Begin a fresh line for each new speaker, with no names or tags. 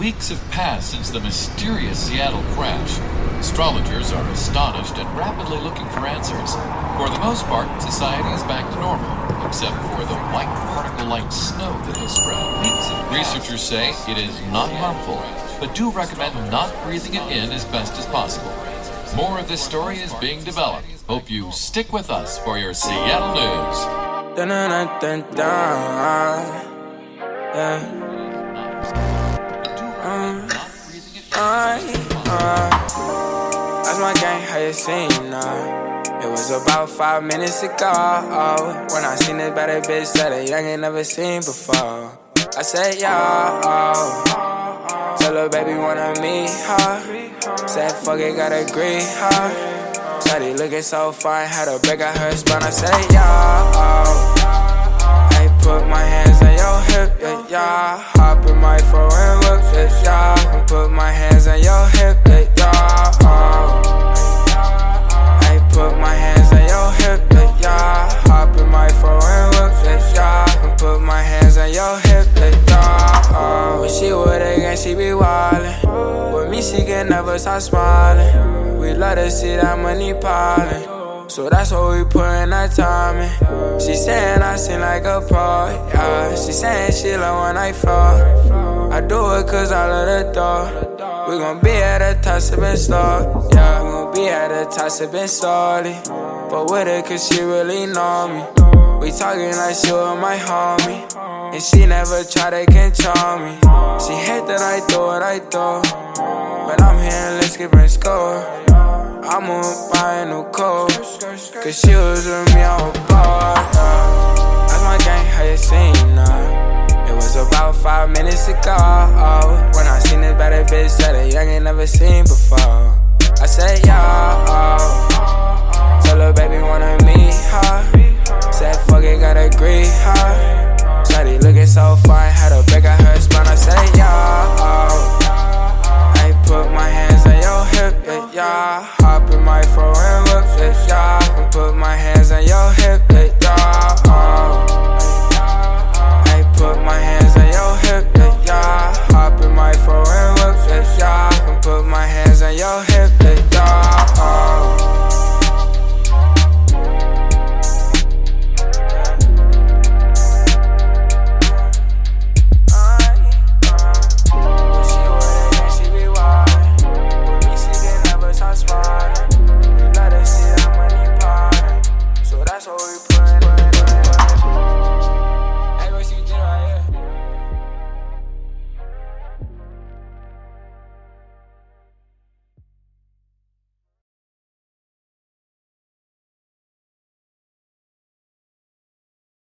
Weeks have passed since the mysterious Seattle crash. Astrologers are astonished and rapidly looking for answers. For the most part, society is back to normal, except for the white particle-like snow that has spread. Researchers say it is not harmful, but do recommend not breathing it in as best as possible. More of this story is being developed. Hope you stick with us for your Seattle news.
Yeah. Uh, uh, uh. That's my gang, how you seen uh. It was about five minutes ago When I seen this better bitch that a young ain't never seen before I said, yo Tell her baby wanna meet her Said fuck it, gotta agree her Shawty looking so fine, had to break out her spine I said, yo put my hands on your hip, yeah, yeah. Hop in my phone Put my hands on your hip, yeah, yeah. I put my hands on your hip, yeah, yeah. Hop in my phone and look, yeah, yeah. Put my hands on your hip, yeah, yeah. When she with again, she be wildin'. With me, she can never stop smiling. We love to see that money piling. So that's what we put in that time in. She saying I sing like a pro, yeah. She saying she love when I fall. I do it cause I love the thought. We gon' be at the top, sippin' slow, yeah. We gon' be at the top, sippin' slowly. But with it cause she really know me. We talking like she was my homie. And she never try to control me. She hate that I do what I do. But I'm here, let's get and score. I'ma buy a new coat. Cause she was with me on a bar. Yeah. That's my gang, how you seen her? It was about five minutes ago. When I seen this better bitch that a young ain't never seen before. I said, yo. that's we